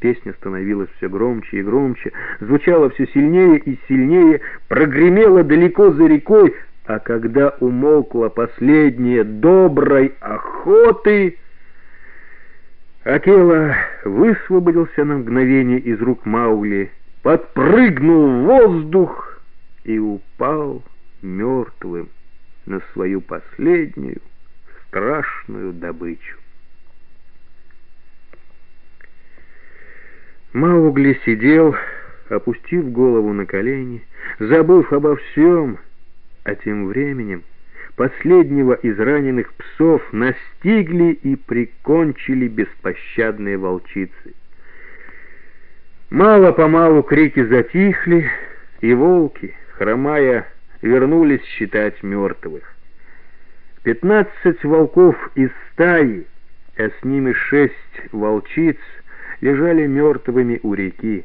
Песня становилась все громче и громче, звучала все сильнее и сильнее, прогремела далеко за рекой, а когда умолкла последняя доброй охоты, Акела высвободился на мгновение из рук Маугли, подпрыгнул в воздух и упал мертвым на свою последнюю страшную добычу. Маугли сидел, опустив голову на колени, забыв обо всем, а тем временем последнего из раненых псов настигли и прикончили беспощадные волчицы. Мало-помалу крики затихли, и волки, хромая, вернулись считать мертвых. Пятнадцать волков из стаи, а с ними шесть волчиц — лежали мертвыми у реки,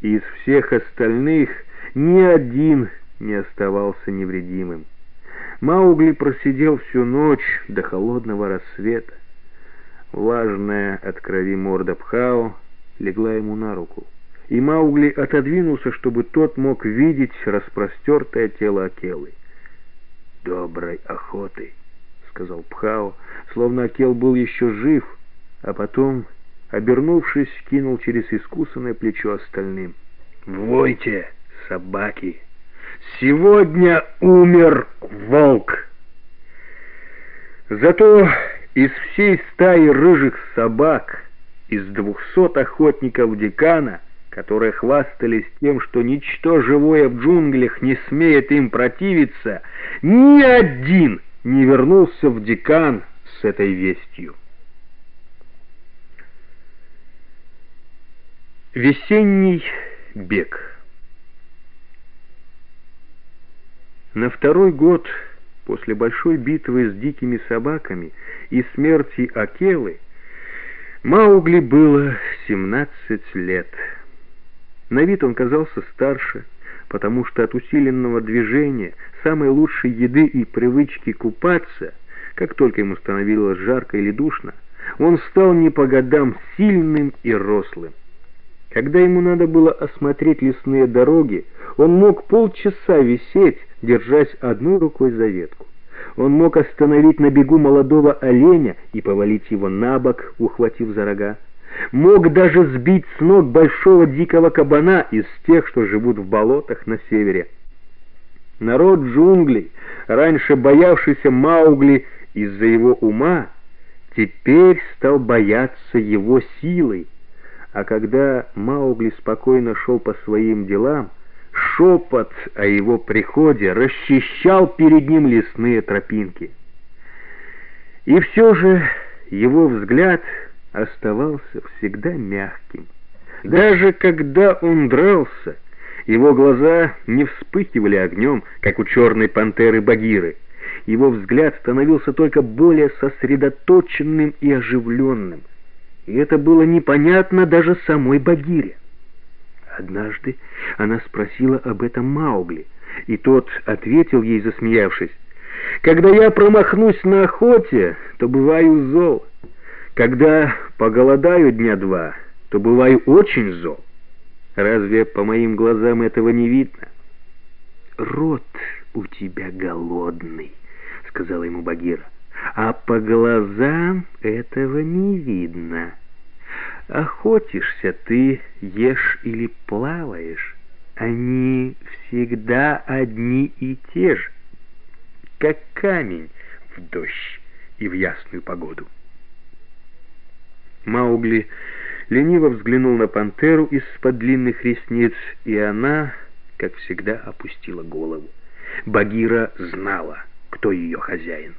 и из всех остальных ни один не оставался невредимым. Маугли просидел всю ночь до холодного рассвета. Влажная от крови морда Пхао легла ему на руку, и Маугли отодвинулся, чтобы тот мог видеть распростертое тело Акелы. «Доброй охоты!» — сказал Пхао, словно Акел был еще жив, а потом обернувшись, кинул через искусанное плечо остальным. «Войте, собаки! Сегодня умер волк!» Зато из всей стаи рыжих собак, из двухсот охотников декана, которые хвастались тем, что ничто живое в джунглях не смеет им противиться, ни один не вернулся в декан с этой вестью. Весенний бег На второй год после большой битвы с дикими собаками и смерти Акелы Маугли было 17 лет. На вид он казался старше, потому что от усиленного движения, самой лучшей еды и привычки купаться, как только ему становилось жарко или душно, он стал не по годам сильным и рослым. Когда ему надо было осмотреть лесные дороги, он мог полчаса висеть, держась одной рукой за ветку. Он мог остановить на бегу молодого оленя и повалить его на бок, ухватив за рога. Мог даже сбить с ног большого дикого кабана из тех, что живут в болотах на севере. Народ джунглей, раньше боявшийся Маугли из-за его ума, теперь стал бояться его силой. А когда Маугли спокойно шел по своим делам, шепот о его приходе расчищал перед ним лесные тропинки. И все же его взгляд оставался всегда мягким. Даже когда он дрался, его глаза не вспыхивали огнем, как у черной пантеры Багиры. Его взгляд становился только более сосредоточенным и оживленным и это было непонятно даже самой Багире. Однажды она спросила об этом Маугли, и тот ответил ей, засмеявшись, «Когда я промахнусь на охоте, то бываю зол. Когда поголодаю дня два, то бываю очень зол. Разве по моим глазам этого не видно?» «Рот у тебя голодный», — сказала ему Багира а по глазам этого не видно. Охотишься ты, ешь или плаваешь, они всегда одни и те же, как камень в дождь и в ясную погоду. Маугли лениво взглянул на пантеру из-под длинных ресниц, и она, как всегда, опустила голову. Багира знала, кто ее хозяин.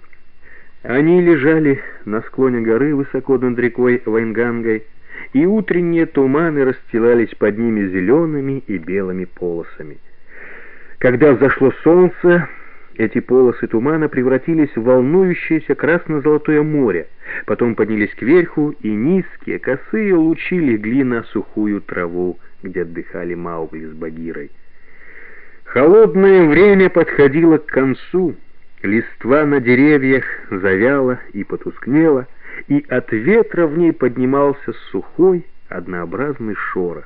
Они лежали на склоне горы высоко над рекой Вайнгангой, и утренние туманы расстилались под ними зелеными и белыми полосами. Когда взошло солнце, эти полосы тумана превратились в волнующееся красно-золотое море, потом поднялись кверху, и низкие, косые лучи легли на сухую траву, где отдыхали Маугли с Багирой. Холодное время подходило к концу — Листва на деревьях завяла и потускнела, и от ветра в ней поднимался сухой, однообразный шорох.